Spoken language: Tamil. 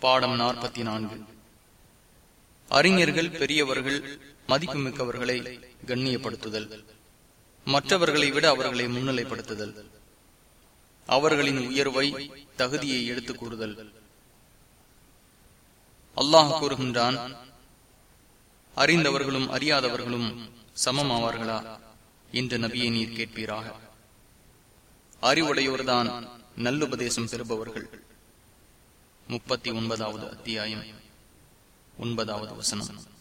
பாடம் நாற்பத்தி நான்கு அறிஞர்கள் பெரியவர்கள் மதிப்புமிக்கவர்களை கண்ணியப்படுத்துதல். மற்றவர்களை விட அவர்களை முன்னிலைப்படுத்துதல். அவர்களின் உயர்வை தகுதியை எடுத்துக் கூறுதல் அல்லாஹ் கூறுகின்றான் அறிந்தவர்களும் அறியாதவர்களும் சமம் ஆவார்களா என்று நபியை நீர் கேட்பீராக. அறிவுடையோர்தான் நல்லுபதேசம் பெறுபவர்கள். முப்பத்தி ஒன்பதாவது அத்தியாயம். ஒன்பதாவது வசனம்.